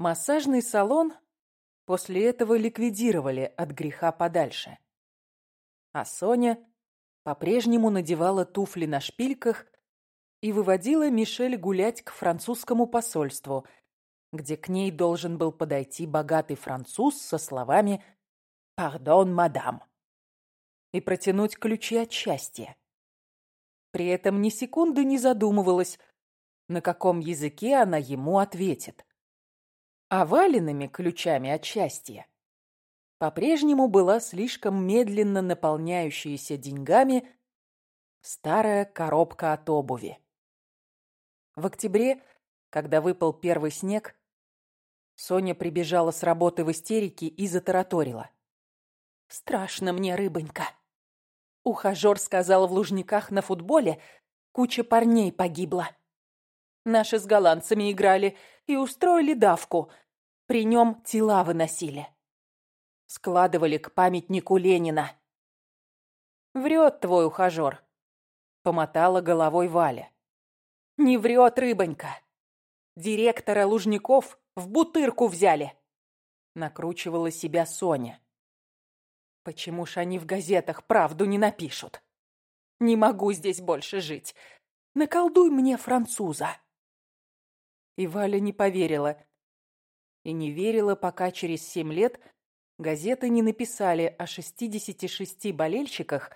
Массажный салон после этого ликвидировали от греха подальше. А Соня по-прежнему надевала туфли на шпильках и выводила Мишель гулять к французскому посольству, где к ней должен был подойти богатый француз со словами «Пардон, мадам» и протянуть ключи от счастья. При этом ни секунды не задумывалась, на каком языке она ему ответит. А валенными ключами от счастья по-прежнему была слишком медленно наполняющаяся деньгами старая коробка от обуви. В октябре, когда выпал первый снег, Соня прибежала с работы в истерике и затараторила. «Страшно мне, рыбонька. Ухажер сказал в Лужниках на футболе, куча парней погибла. Наши с голландцами играли и устроили давку. При нем тела выносили. Складывали к памятнику Ленина. «Врет твой ухажер», — помотала головой Валя. «Не врет, рыбонька. Директора Лужников в бутырку взяли», — накручивала себя Соня. «Почему ж они в газетах правду не напишут? Не могу здесь больше жить. Наколдуй мне француза». И Валя не поверила. И не верила, пока через семь лет газеты не написали о 66 болельщиках,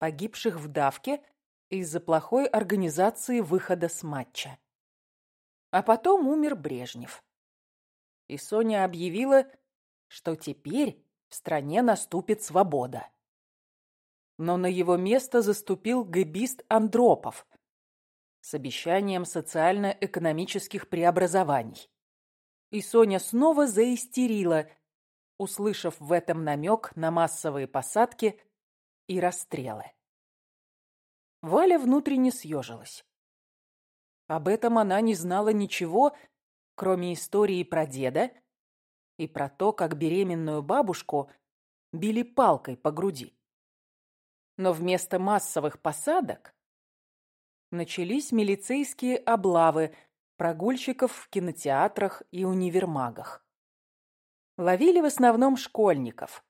погибших в давке из-за плохой организации выхода с матча. А потом умер Брежнев. И Соня объявила, что теперь в стране наступит свобода. Но на его место заступил гэбист Андропов с обещанием социально-экономических преобразований. И Соня снова заистерила, услышав в этом намек на массовые посадки и расстрелы. Валя внутренне съежилась. Об этом она не знала ничего, кроме истории про деда и про то, как беременную бабушку били палкой по груди. Но вместо массовых посадок начались милицейские облавы прогульщиков в кинотеатрах и универмагах. Ловили в основном школьников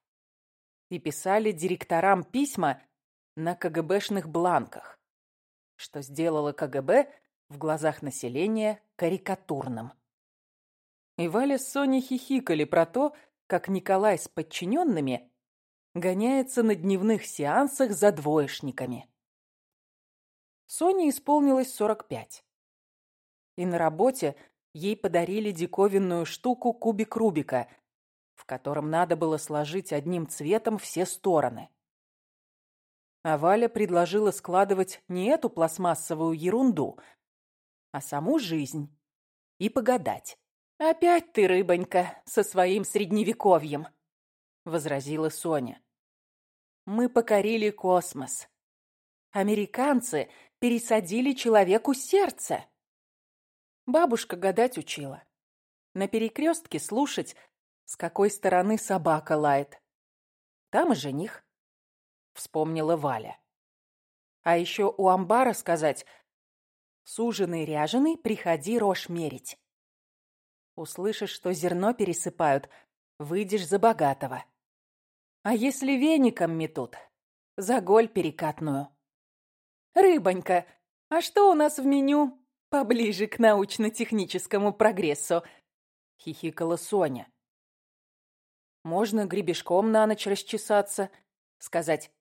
и писали директорам письма на КГБшных бланках, что сделало КГБ в глазах населения карикатурным. И Валя с Соней хихикали про то, как Николай с подчиненными гоняется на дневных сеансах за двоечниками. Соне исполнилось 45. И на работе ей подарили диковинную штуку кубик Рубика, в котором надо было сложить одним цветом все стороны. А Валя предложила складывать не эту пластмассовую ерунду, а саму жизнь и погадать. «Опять ты, рыбонька, со своим средневековьем», — возразила Соня. «Мы покорили космос. Американцы пересадили человеку сердце». Бабушка гадать учила. На перекрестке слушать, с какой стороны собака лает. Там и жених вспомнила Валя. А еще у амбара сказать «Суженый ряженый, приходи рожь мерить». Услышишь, что зерно пересыпают, выйдешь за богатого. А если веником метут, за голь перекатную. «Рыбонька, а что у нас в меню поближе к научно-техническому прогрессу?» — хихикала Соня. «Можно гребешком на ночь расчесаться, сказать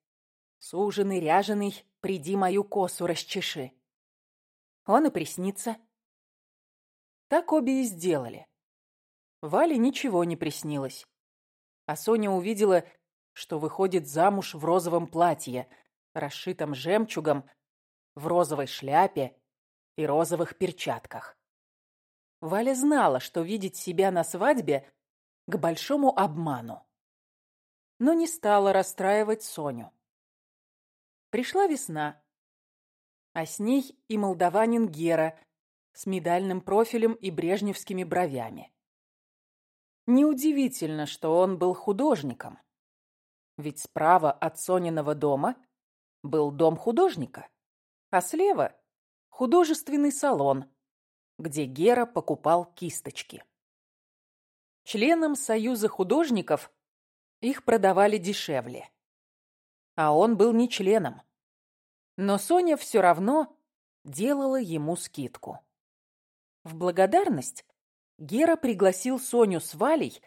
Суженый, ряженый, приди мою косу расчеши. Он и приснится. Так обе и сделали. Вале ничего не приснилось. А Соня увидела, что выходит замуж в розовом платье, расшитом жемчугом, в розовой шляпе и розовых перчатках. Валя знала, что видеть себя на свадьбе к большому обману. Но не стала расстраивать Соню. Пришла весна, а с ней и молдаванин Гера с медальным профилем и брежневскими бровями. Неудивительно, что он был художником, ведь справа от Сониного дома был дом художника, а слева — художественный салон, где Гера покупал кисточки. Членам Союза художников их продавали дешевле. А он был не членом. Но Соня все равно делала ему скидку. В благодарность Гера пригласил Соню с Валей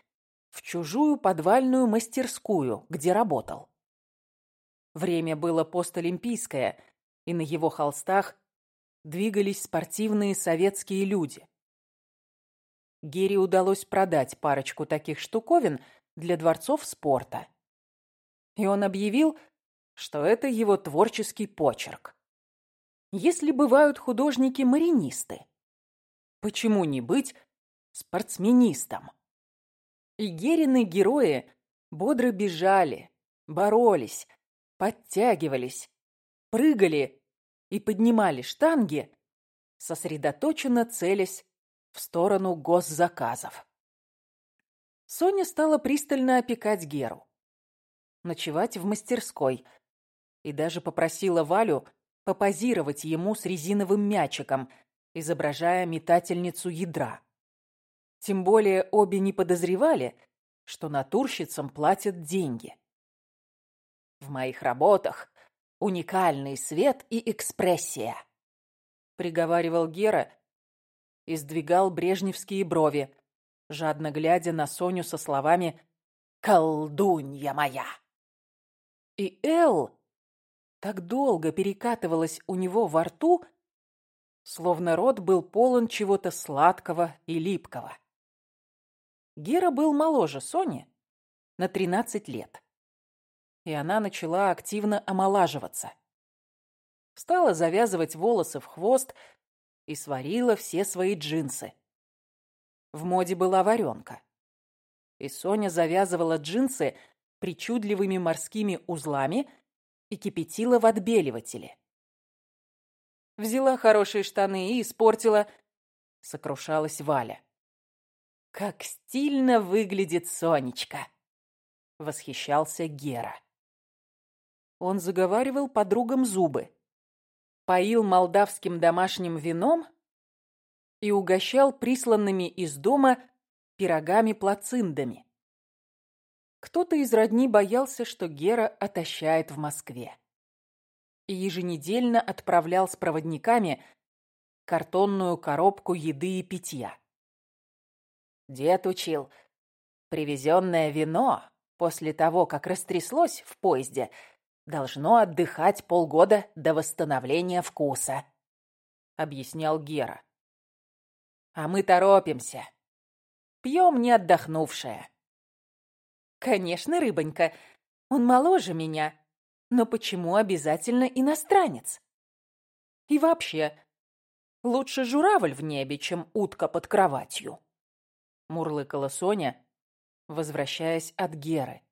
в чужую подвальную мастерскую, где работал. Время было постолимпийское, и на его холстах двигались спортивные советские люди. Гере удалось продать парочку таких штуковин для дворцов спорта. И он объявил, что это его творческий почерк. Если бывают художники-маринисты, почему не быть спортсменистом? И Герины герои бодро бежали, боролись, подтягивались, прыгали и поднимали штанги, сосредоточенно целясь в сторону госзаказов. Соня стала пристально опекать Геру, ночевать в мастерской и даже попросила Валю попозировать ему с резиновым мячиком, изображая метательницу ядра. Тем более обе не подозревали, что натурщицам платят деньги. В моих работах уникальный свет и экспрессия, приговаривал Гера и сдвигал брежневские брови, жадно глядя на Соню со словами «Колдунья моя!». И Эл так долго перекатывалась у него во рту, словно рот был полон чего-то сладкого и липкого. Гера был моложе Сони на 13 лет и она начала активно омолаживаться. Стала завязывать волосы в хвост и сварила все свои джинсы. В моде была варенка. И Соня завязывала джинсы причудливыми морскими узлами и кипятила в отбеливателе. Взяла хорошие штаны и испортила, сокрушалась Валя. «Как стильно выглядит Сонечка!» — восхищался Гера. Он заговаривал подругам зубы, поил молдавским домашним вином и угощал присланными из дома пирогами-плациндами. Кто-то из родни боялся, что Гера отощает в Москве. И еженедельно отправлял с проводниками картонную коробку еды и питья. Дед учил, привезенное вино после того, как растряслось в поезде – должно отдыхать полгода до восстановления вкуса», — объяснял Гера. «А мы торопимся. Пьем не отдохнувшее». «Конечно, рыбонька, он моложе меня, но почему обязательно иностранец? И вообще, лучше журавль в небе, чем утка под кроватью», — мурлыкала Соня, возвращаясь от Геры.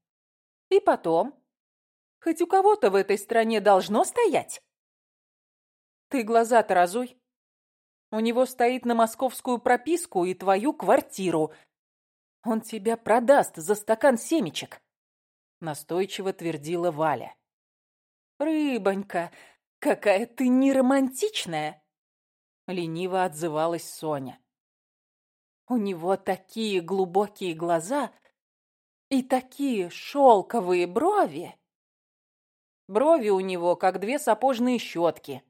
«И потом, Хоть у кого-то в этой стране должно стоять. Ты глаза-то разуй. У него стоит на московскую прописку и твою квартиру. Он тебя продаст за стакан семечек. Настойчиво твердила Валя. Рыбонька, какая ты неромантичная. Лениво отзывалась Соня. У него такие глубокие глаза и такие шелковые брови. Брови у него, как две сапожные щетки.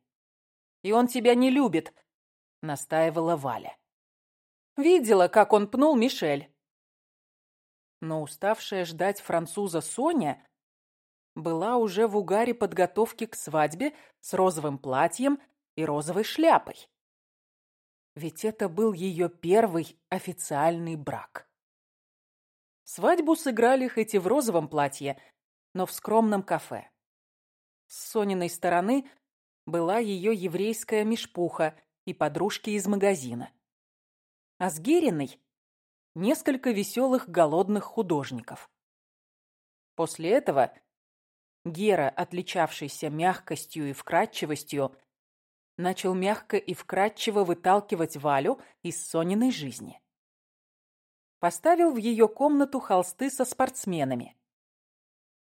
И он тебя не любит, — настаивала Валя. Видела, как он пнул Мишель. Но уставшая ждать француза Соня была уже в угаре подготовки к свадьбе с розовым платьем и розовой шляпой. Ведь это был ее первый официальный брак. Свадьбу сыграли хоть и в розовом платье, но в скромном кафе. С Сониной стороны была ее еврейская мешпуха и подружки из магазина. А с Гериной – несколько веселых голодных художников. После этого Гера, отличавшийся мягкостью и вкрадчивостью, начал мягко и вкрадчиво выталкивать Валю из Сониной жизни. Поставил в ее комнату холсты со спортсменами.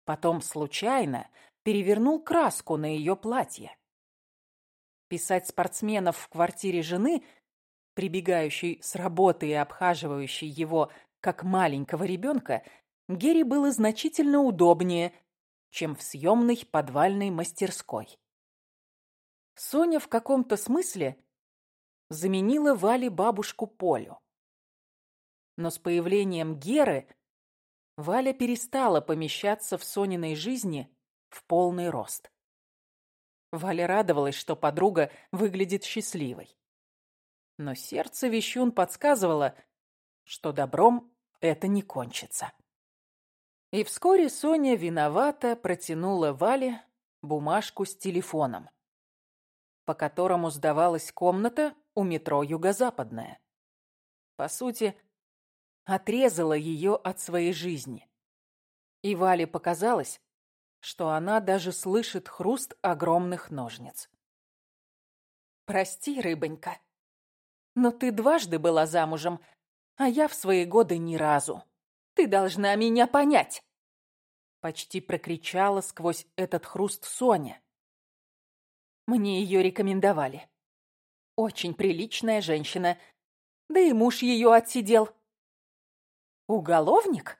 Потом случайно перевернул краску на ее платье. Писать спортсменов в квартире жены, прибегающей с работы и обхаживающей его как маленького ребенка, Гере было значительно удобнее, чем в съемной подвальной мастерской. Соня в каком-то смысле заменила Вале бабушку Полю. Но с появлением Геры Валя перестала помещаться в Сониной жизни в полный рост. Валя радовалась, что подруга выглядит счастливой. Но сердце Вещун подсказывало, что добром это не кончится. И вскоре Соня виновато протянула Вале бумажку с телефоном, по которому сдавалась комната у метро «Юго-Западная». По сути, отрезала ее от своей жизни. И Вале показалось, что она даже слышит хруст огромных ножниц. «Прости, рыбонька, но ты дважды была замужем, а я в свои годы ни разу. Ты должна меня понять!» Почти прокричала сквозь этот хруст Соня. Мне ее рекомендовали. Очень приличная женщина. Да и муж ее отсидел. «Уголовник?» —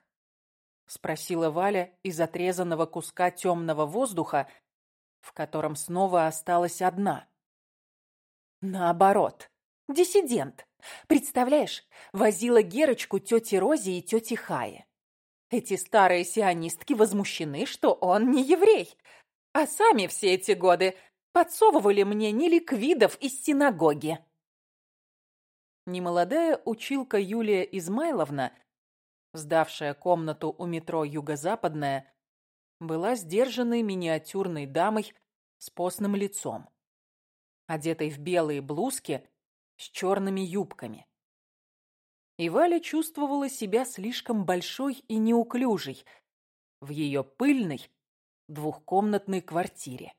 спросила Валя из отрезанного куска темного воздуха, в котором снова осталась одна. «Наоборот, диссидент. Представляешь, возила Герочку тете Розе и тете Хае. Эти старые сионистки возмущены, что он не еврей, а сами все эти годы подсовывали мне неликвидов из синагоги. Немолодая училка Юлия Измайловна, сдавшая комнату у метро «Юго-Западная», была сдержанной миниатюрной дамой с постным лицом, одетой в белые блузки с черными юбками. И Валя чувствовала себя слишком большой и неуклюжей в ее пыльной двухкомнатной квартире.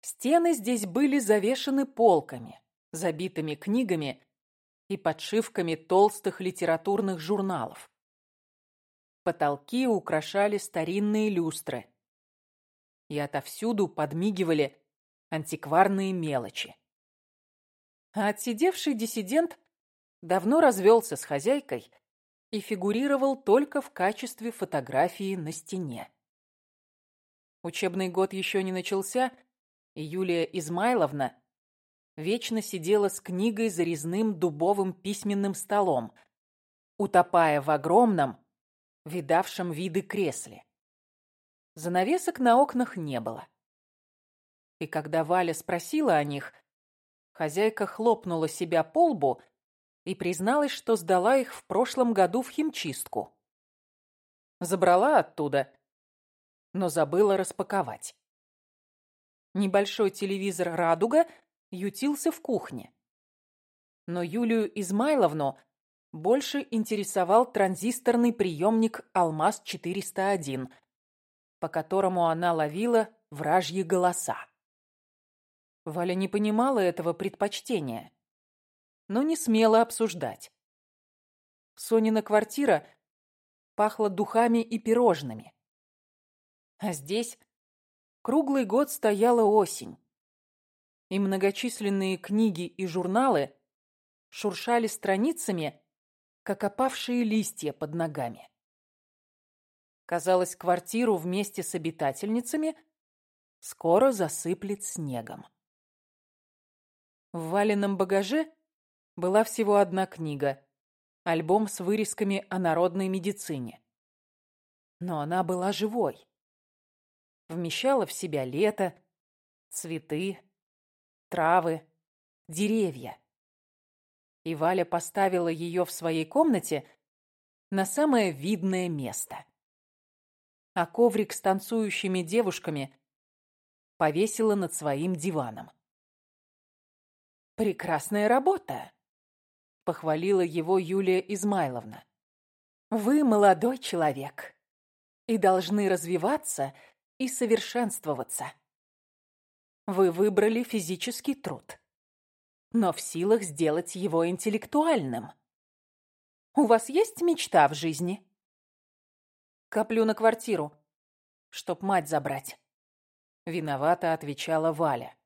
Стены здесь были завешаны полками, забитыми книгами и подшивками толстых литературных журналов. Потолки украшали старинные люстры. И отовсюду подмигивали антикварные мелочи. А отсидевший диссидент давно развелся с хозяйкой и фигурировал только в качестве фотографии на стене. Учебный год еще не начался, и Юлия Измайловна вечно сидела с книгой за резным дубовым письменным столом, утопая в огромном, видавшем виды кресле. Занавесок на окнах не было. И когда Валя спросила о них, хозяйка хлопнула себя по лбу и призналась, что сдала их в прошлом году в химчистку. Забрала оттуда, но забыла распаковать. Небольшой телевизор «Радуга» ютился в кухне. Но Юлию Измайловну больше интересовал транзисторный приемник «Алмаз-401», по которому она ловила вражьи голоса. Валя не понимала этого предпочтения но не смела обсуждать. Сонина квартира пахла духами и пирожными. А здесь круглый год стояла осень, и многочисленные книги и журналы шуршали страницами, как опавшие листья под ногами. Казалось, квартиру вместе с обитательницами скоро засыплет снегом. В валенном багаже была всего одна книга – альбом с вырезками о народной медицине. Но она была живой. Вмещала в себя лето, цветы, травы, деревья. И Валя поставила ее в своей комнате на самое видное место. А коврик с танцующими девушками повесила над своим диваном. «Прекрасная работа!» — похвалила его Юлия Измайловна. «Вы молодой человек и должны развиваться и совершенствоваться. Вы выбрали физический труд, но в силах сделать его интеллектуальным. У вас есть мечта в жизни?» «Коплю на квартиру, чтоб мать забрать», — виновато отвечала Валя.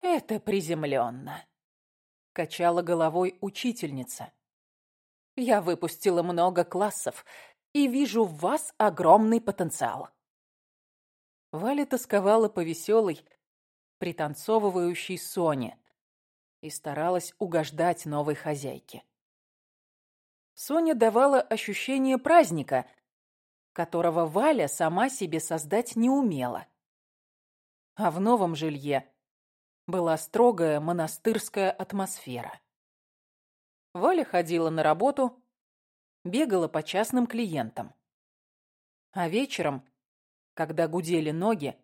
«Это приземленно», качала головой учительница. Я выпустила много классов и вижу в вас огромный потенциал. Валя тосковала по веселой, пританцовывающей Соне и старалась угождать новой хозяйке. Соня давала ощущение праздника, которого Валя сама себе создать не умела. А в новом жилье была строгая монастырская атмосфера. Валя ходила на работу, бегала по частным клиентам. А вечером, когда гудели ноги,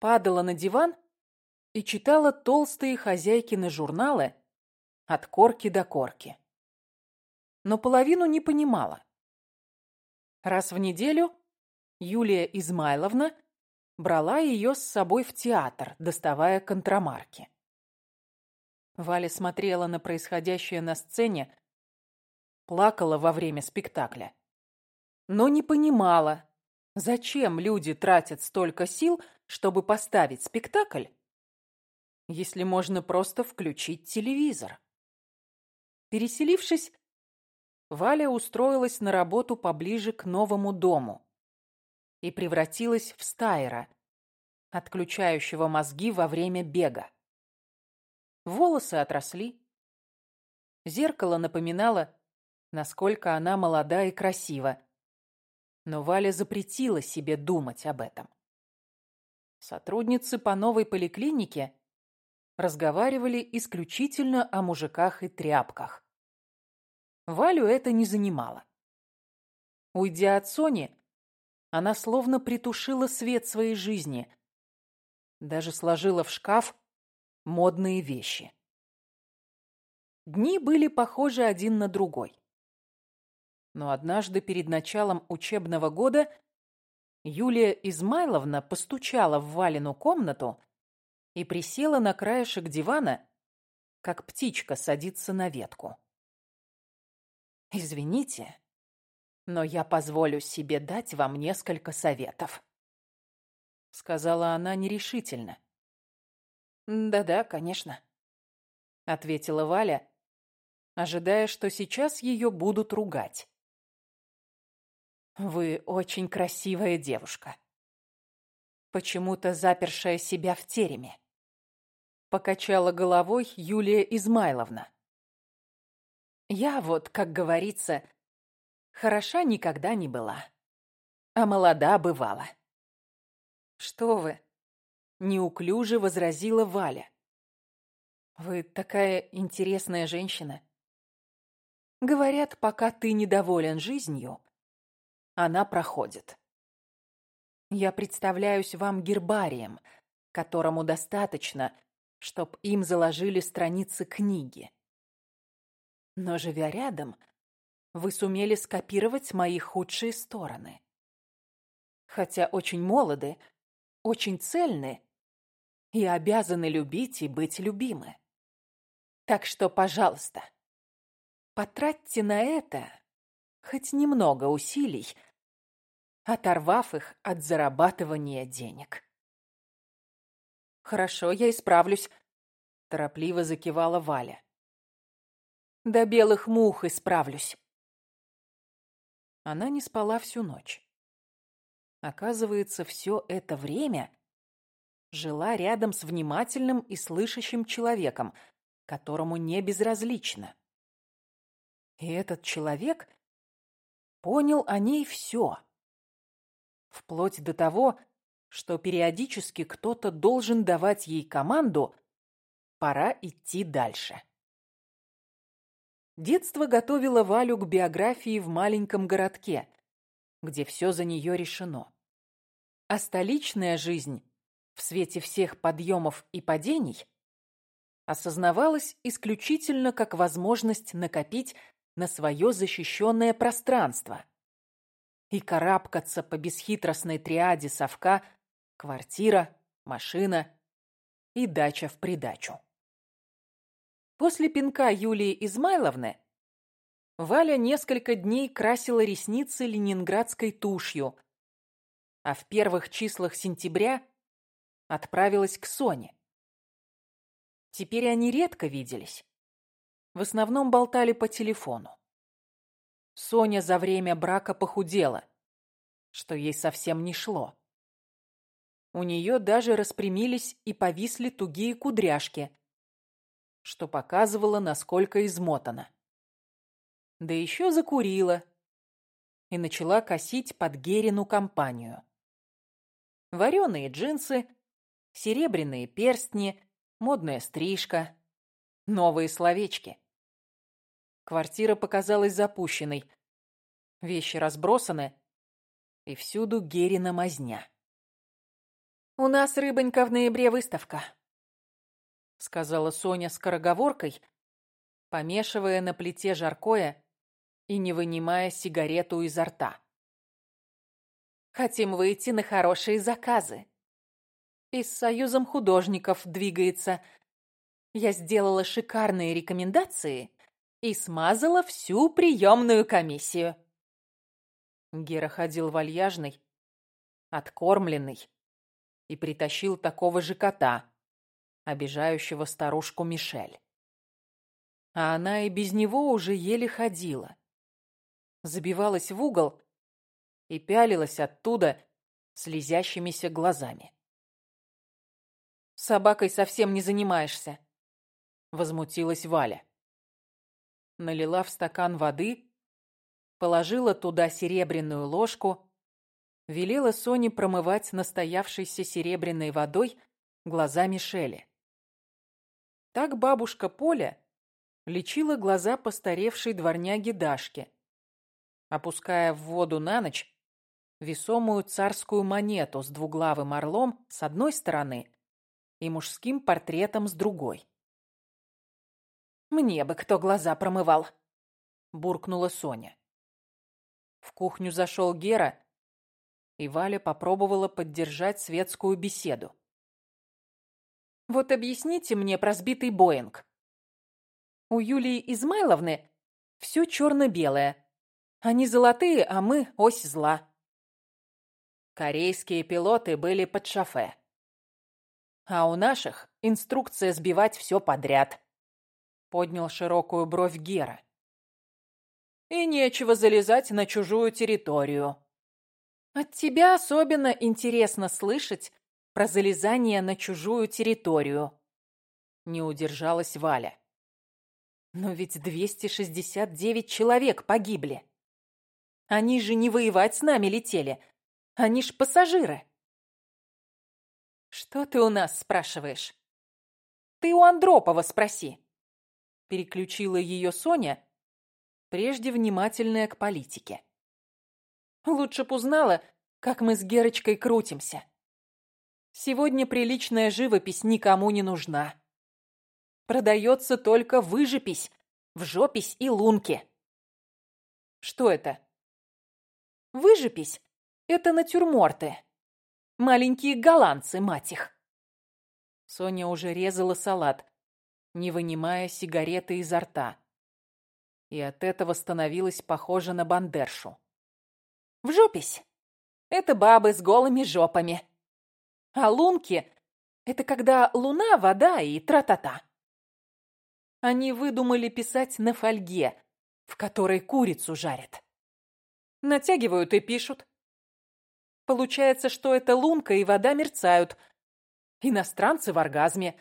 падала на диван и читала толстые хозяйкины журналы от корки до корки. Но половину не понимала. Раз в неделю Юлия Измайловна брала ее с собой в театр, доставая контрамарки. Валя смотрела на происходящее на сцене, плакала во время спектакля, но не понимала, зачем люди тратят столько сил, чтобы поставить спектакль, если можно просто включить телевизор. Переселившись, Валя устроилась на работу поближе к новому дому и превратилась в стайера, отключающего мозги во время бега. Волосы отросли. Зеркало напоминало, насколько она молода и красива. Но Валя запретила себе думать об этом. Сотрудницы по новой поликлинике разговаривали исключительно о мужиках и тряпках. Валю это не занимало. Уйдя от Сони, она словно притушила свет своей жизни, даже сложила в шкаф модные вещи. Дни были похожи один на другой. Но однажды перед началом учебного года Юлия Измайловна постучала в Валину комнату и присела на краешек дивана, как птичка садится на ветку. «Извините, но я позволю себе дать вам несколько советов», — сказала она нерешительно. «Да-да, конечно», — ответила Валя, ожидая, что сейчас ее будут ругать. «Вы очень красивая девушка. Почему-то запершая себя в тереме», — покачала головой Юлия Измайловна. «Я вот, как говорится, хороша никогда не была, а молода бывала». «Что вы?» неуклюже возразила Валя. Вы такая интересная женщина. Говорят, пока ты недоволен жизнью, она проходит. Я представляюсь вам гербарием, которому достаточно, чтоб им заложили страницы книги. Но, живя рядом, вы сумели скопировать мои худшие стороны. Хотя очень молоды, очень цельны и обязаны любить и быть любимы. Так что, пожалуйста, потратьте на это хоть немного усилий, оторвав их от зарабатывания денег. «Хорошо, я исправлюсь», — торопливо закивала Валя. «До белых мух исправлюсь». Она не спала всю ночь. Оказывается, все это время жила рядом с внимательным и слышащим человеком, которому не безразлично. И этот человек понял о ней все. Вплоть до того, что периодически кто-то должен давать ей команду «пора идти дальше». Детство готовило Валю к биографии в маленьком городке, где все за нее решено. А столичная жизнь в свете всех подъемов и падений осознавалось исключительно как возможность накопить на свое защищенное пространство и карабкаться по бесхитростной триаде совка квартира, машина и дача в придачу. После пинка Юлии Измайловны Валя несколько дней красила ресницы ленинградской тушью, а в первых числах сентября отправилась к Соне. Теперь они редко виделись. В основном болтали по телефону. Соня за время брака похудела, что ей совсем не шло. У нее даже распрямились и повисли тугие кудряшки, что показывало, насколько измотана. Да еще закурила и начала косить под Герину компанию. Вареные джинсы, серебряные перстни, модная стрижка, новые словечки. Квартира показалась запущенной. Вещи разбросаны, и всюду Герина мазня. «У нас, рыбонька, в ноябре выставка», — сказала Соня скороговоркой, помешивая на плите жаркое и не вынимая сигарету изо рта. «Хотим выйти на хорошие заказы. И с союзом художников двигается. Я сделала шикарные рекомендации и смазала всю приемную комиссию. Гера ходил вальяжный, откормленный, и притащил такого же кота, обижающего старушку Мишель. А она и без него уже еле ходила. Забивалась в угол и пялилась оттуда слезящимися глазами. «Собакой совсем не занимаешься», — возмутилась Валя налила в стакан воды, положила туда серебряную ложку, велела Соне промывать настоявшейся серебряной водой глаза Мишели. Так бабушка Поля лечила глаза постаревшей дворняги Дашки, опуская в воду на ночь весомую царскую монету с двуглавым орлом с одной стороны и мужским портретом с другой. Мне бы кто глаза промывал, буркнула Соня. В кухню зашел Гера, и Валя попробовала поддержать светскую беседу. Вот объясните мне про сбитый Боинг. У Юлии Измайловны все черно-белое. Они золотые, а мы ось зла. Корейские пилоты были под шофе. А у наших инструкция сбивать все подряд поднял широкую бровь Гера. И нечего залезать на чужую территорию. От тебя особенно интересно слышать про залезание на чужую территорию. Не удержалась Валя. Но ведь 269 человек погибли. Они же не воевать с нами летели. Они ж пассажиры. Что ты у нас спрашиваешь? Ты у Андропова спроси переключила ее Соня, прежде внимательная к политике. Лучше б узнала, как мы с Герочкой крутимся. Сегодня приличная живопись никому не нужна. Продается только выжипись, вжопись и лунки. Что это? Выжипись — это натюрморты. Маленькие голландцы, мать их. Соня уже резала салат, не вынимая сигареты изо рта. И от этого становилась похожа на бандершу. В жопись. Это бабы с голыми жопами. А лунки — это когда луна, вода и тра-та-та. Они выдумали писать на фольге, в которой курицу жарят. Натягивают и пишут. Получается, что это лунка и вода мерцают. Иностранцы в оргазме,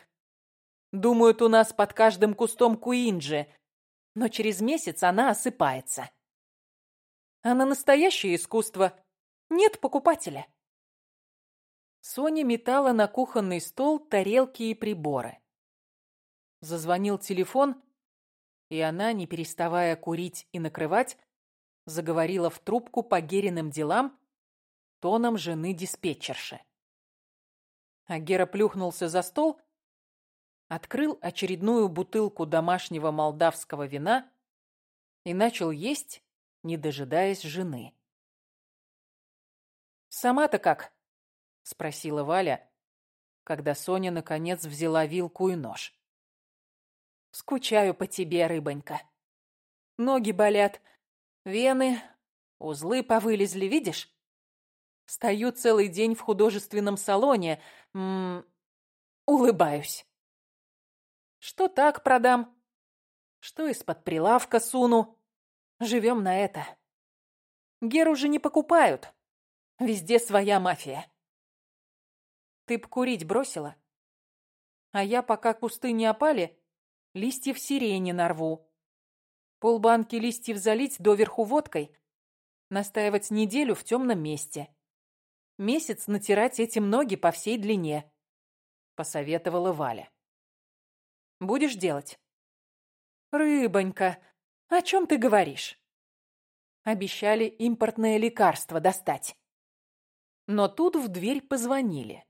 Думают, у нас под каждым кустом куинджи, но через месяц она осыпается. А на настоящее искусство нет покупателя. Соня метала на кухонный стол тарелки и приборы. Зазвонил телефон, и она, не переставая курить и накрывать, заговорила в трубку по Гериным делам тоном жены диспетчерши. А Гера плюхнулся за стол открыл очередную бутылку домашнего молдавского вина и начал есть, не дожидаясь жены. «Сама-то как?» — спросила Валя, когда Соня наконец взяла вилку и нож. «Скучаю по тебе, рыбонька. Ноги болят, вены, узлы повылезли, видишь? Стою целый день в художественном салоне, м -м, улыбаюсь. Что так продам, что из-под прилавка суну. Живем на это. Геру же не покупают. Везде своя мафия. Ты б курить бросила? А я, пока кусты не опали, листьев сирени нарву. Полбанки листьев залить доверху водкой, настаивать неделю в темном месте. Месяц натирать эти ноги по всей длине, посоветовала Валя. Будешь делать? Рыбонька, о чем ты говоришь? Обещали импортное лекарство достать. Но тут в дверь позвонили.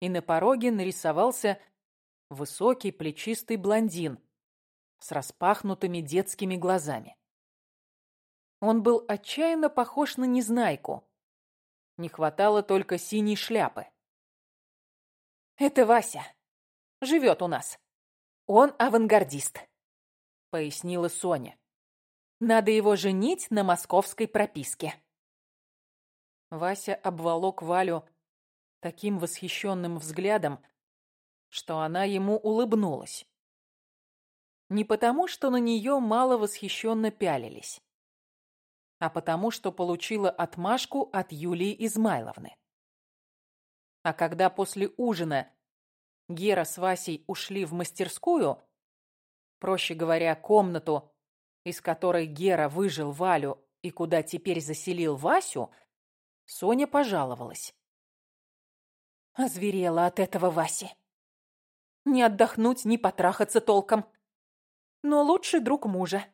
И на пороге нарисовался высокий плечистый блондин с распахнутыми детскими глазами. Он был отчаянно похож на незнайку. Не хватало только синей шляпы. «Это Вася. Живет у нас. Он авангардист», — пояснила Соня. «Надо его женить на московской прописке». Вася обволок Валю таким восхищенным взглядом, что она ему улыбнулась. Не потому, что на нее мало восхищенно пялились, а потому, что получила отмашку от Юлии Измайловны. А когда после ужина Гера с Васей ушли в мастерскую, проще говоря, комнату, из которой Гера выжил Валю и куда теперь заселил Васю, Соня пожаловалась. Озверела от этого Васи. Не отдохнуть, не потрахаться толком. Но лучший друг мужа.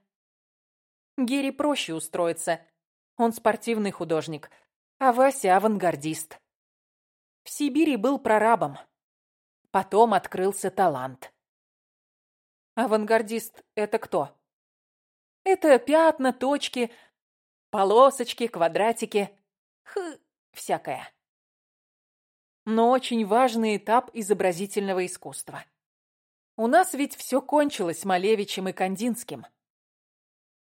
Гере проще устроиться. Он спортивный художник, а Вася авангардист. В Сибири был прорабом. Потом открылся талант. Авангардист — это кто? Это пятна, точки, полосочки, квадратики. Х, всякое. Но очень важный этап изобразительного искусства. У нас ведь все кончилось Малевичем и Кандинским.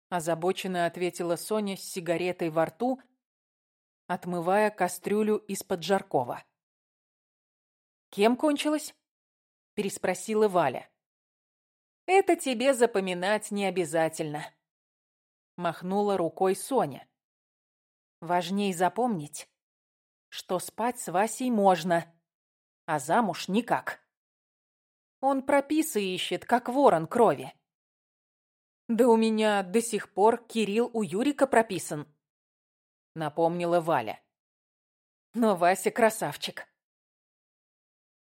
Озабоченно ответила Соня с сигаретой во рту, отмывая кастрюлю из-под жаркова. «Кем кончилось?» – переспросила Валя. «Это тебе запоминать не обязательно», – махнула рукой Соня. «Важней запомнить, что спать с Васей можно, а замуж никак. Он прописы ищет, как ворон крови. «Да у меня до сих пор Кирилл у Юрика прописан», — напомнила Валя. «Но Вася красавчик».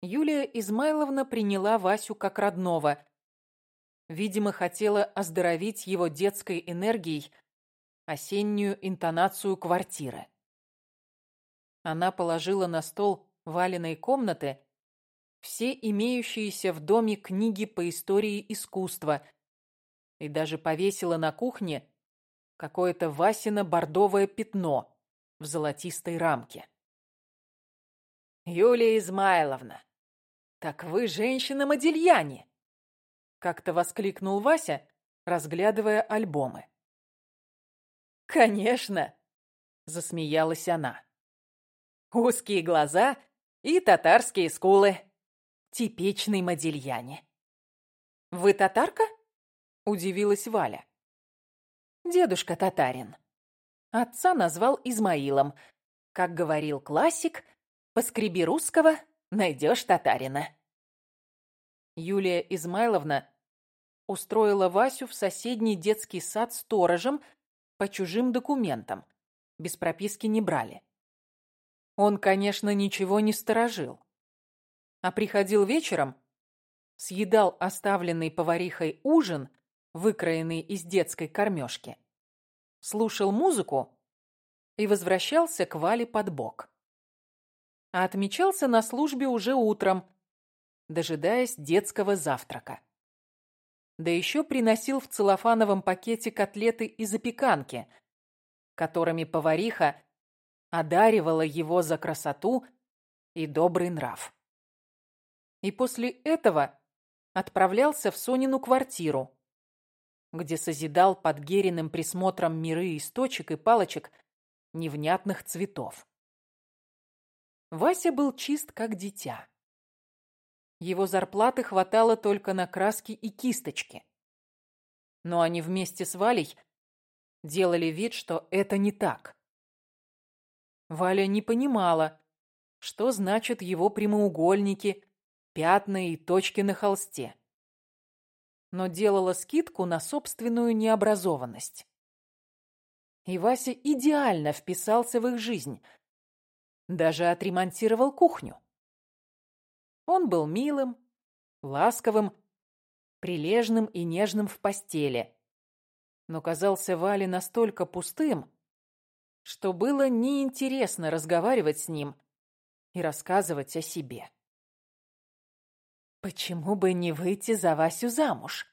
Юлия Измайловна приняла Васю как родного. Видимо, хотела оздоровить его детской энергией осеннюю интонацию квартиры. Она положила на стол Валиной комнаты все имеющиеся в доме книги по истории искусства — и даже повесила на кухне какое-то Васино бордовое пятно в золотистой рамке. «Юлия Измайловна, так вы женщина-модельяне!» Как-то воскликнул Вася, разглядывая альбомы. «Конечно!» — засмеялась она. «Узкие глаза и татарские скулы. Типичный модельяне». «Вы татарка?» Удивилась Валя. Дедушка татарин. Отца назвал Измаилом. Как говорил классик, поскреби русского, найдешь татарина. Юлия Измайловна устроила Васю в соседний детский сад сторожем по чужим документам. Без прописки не брали. Он, конечно, ничего не сторожил. А приходил вечером, съедал оставленный поварихой ужин – выкроенный из детской кормежки, слушал музыку и возвращался к Вале под бок. А отмечался на службе уже утром, дожидаясь детского завтрака. Да еще приносил в целлофановом пакете котлеты и запеканки, которыми повариха одаривала его за красоту и добрый нрав. И после этого отправлялся в Сонину квартиру, где созидал под Гериным присмотром миры из точек и палочек невнятных цветов. Вася был чист, как дитя. Его зарплаты хватало только на краски и кисточки. Но они вместе с Валей делали вид, что это не так. Валя не понимала, что значат его прямоугольники, пятна и точки на холсте. Но делала скидку на собственную необразованность. И Вася идеально вписался в их жизнь. Даже отремонтировал кухню. Он был милым, ласковым, прилежным и нежным в постели, но казался Вале настолько пустым, что было неинтересно разговаривать с ним и рассказывать о себе. «Почему бы не выйти за Васю замуж?»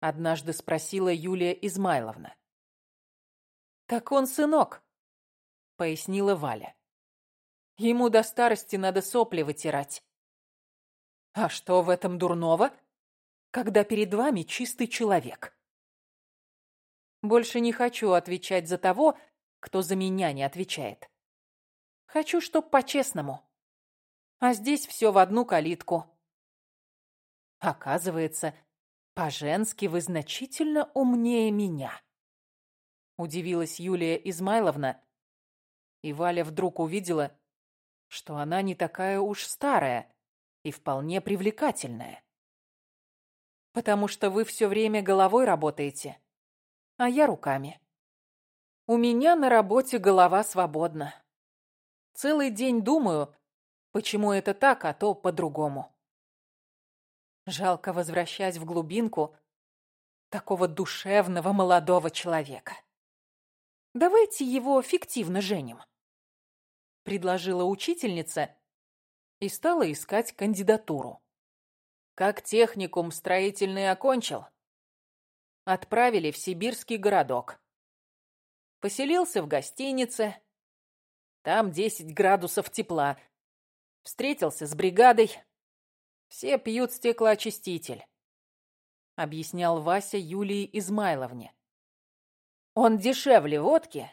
Однажды спросила Юлия Измайловна. «Так он сынок», — пояснила Валя. «Ему до старости надо сопли вытирать». «А что в этом дурного, когда перед вами чистый человек?» «Больше не хочу отвечать за того, кто за меня не отвечает. Хочу, чтоб по-честному. А здесь все в одну калитку. Оказывается, по-женски вы значительно умнее меня. Удивилась Юлия Измайловна, и Валя вдруг увидела, что она не такая уж старая и вполне привлекательная. Потому что вы все время головой работаете, а я руками. У меня на работе голова свободна. Целый день думаю, почему это так, а то по-другому. Жалко возвращать в глубинку такого душевного молодого человека. Давайте его фиктивно женим. Предложила учительница и стала искать кандидатуру. Как техникум строительный окончил, отправили в сибирский городок. Поселился в гостинице. Там 10 градусов тепла. Встретился с бригадой. Все пьют стеклоочиститель. Объяснял Вася Юлии Измайловне. Он дешевле водки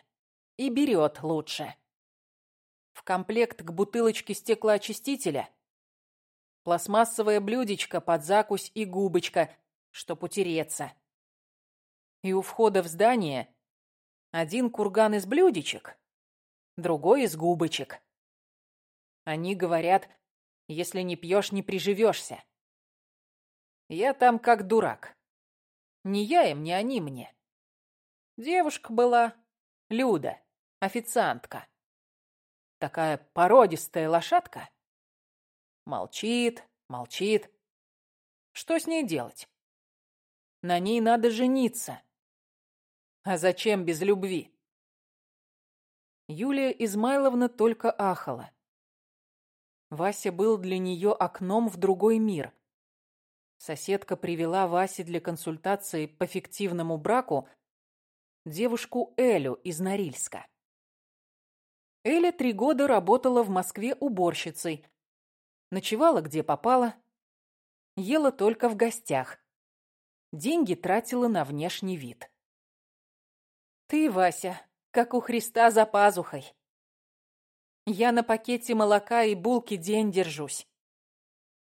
и берет лучше. В комплект к бутылочке стеклоочистителя пластмассовое блюдечко под закусь и губочка, чтоб утереться. И у входа в здание один курган из блюдечек, другой из губочек. Они говорят, если не пьешь, не приживешься. Я там как дурак. Не я им, не они мне. Девушка была Люда, официантка. Такая породистая лошадка. Молчит, молчит. Что с ней делать? На ней надо жениться. А зачем без любви? Юлия Измайловна только ахала. Вася был для нее окном в другой мир. Соседка привела Васе для консультации по фиктивному браку девушку Элю из Норильска. Эля три года работала в Москве уборщицей, ночевала где попала, ела только в гостях, деньги тратила на внешний вид. Ты, Вася, как у Христа за пазухой. Я на пакете молока и булки день держусь.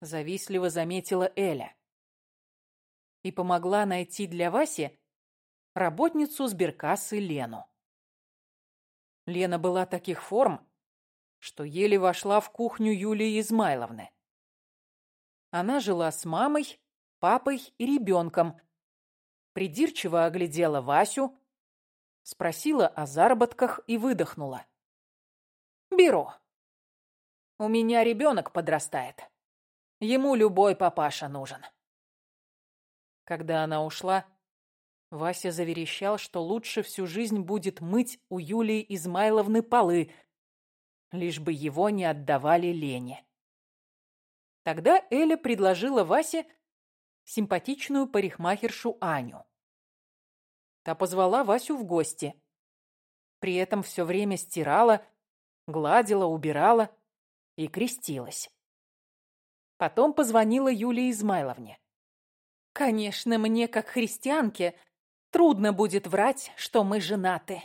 Завистливо заметила Эля. И помогла найти для Васи работницу сберкассы Лену. Лена была таких форм, что еле вошла в кухню Юлии Измайловны. Она жила с мамой, папой и ребенком, придирчиво оглядела Васю, Спросила о заработках и выдохнула. «Беру. У меня ребенок подрастает. Ему любой папаша нужен». Когда она ушла, Вася заверещал, что лучше всю жизнь будет мыть у Юлии Измайловны полы, лишь бы его не отдавали Лене. Тогда Эля предложила Васе симпатичную парикмахершу Аню. Та позвала Васю в гости. При этом все время стирала, гладила, убирала и крестилась. Потом позвонила Юлии Измайловне. «Конечно, мне, как христианке, трудно будет врать, что мы женаты.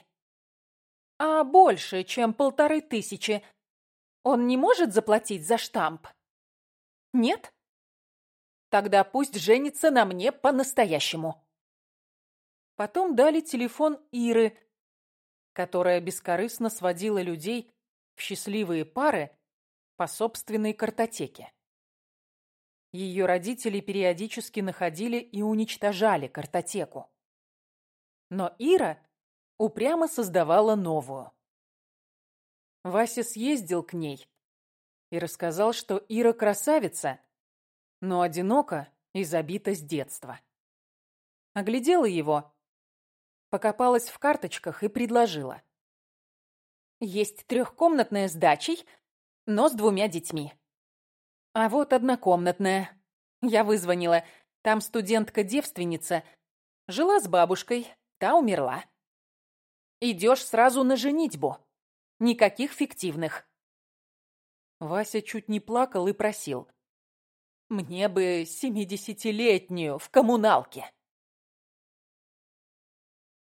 А больше, чем полторы тысячи, он не может заплатить за штамп? Нет? Тогда пусть женится на мне по-настоящему». Потом дали телефон Иры, которая бескорыстно сводила людей в счастливые пары по собственной картотеке. Ее родители периодически находили и уничтожали картотеку. Но Ира упрямо создавала новую. Вася съездил к ней и рассказал, что Ира красавица, но одинока и забита с детства. Оглядела его, покопалась в карточках и предложила. Есть трехкомнатная с дачей, но с двумя детьми. А вот однокомнатная. Я вызвонила. Там студентка-девственница. Жила с бабушкой, та умерла. Идешь сразу на женитьбу. Никаких фиктивных. Вася чуть не плакал и просил. Мне бы семидесятилетнюю в коммуналке.